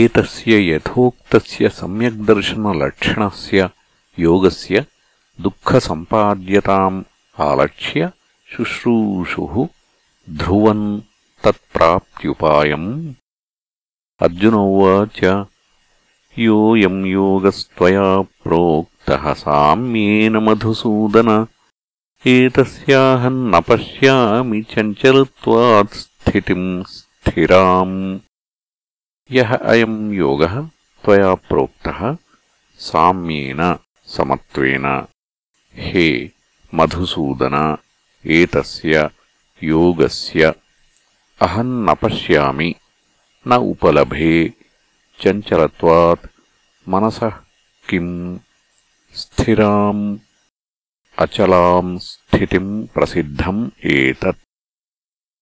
एतस्य यथोक्तस्य सम्यग्दर्शनलक्षणस्य योगस्य दुःखसम्पाद्यताम् आलक्ष्य शुश्रूषुः ध्रुवन् तत्प्राप्त्युपायम् अर्जुन उवाच योऽयम् योगस्त्वया प्रोक्तः साम्येन मधुसूदन एतस्याहम् न पश्यामि चञ्चलत्वात् स्थितिम् स्थिराम् यः अयम् योगः त्वया प्रोक्तः साम्येन समत्वेन हे मधुसूदन एतस्य योगस्य अहम् न पश्यामि न उपलभे चञ्चलत्वात् मनसः किम् स्थिराम् अचलाम् स्थितिम् प्रसिद्धम् एतत्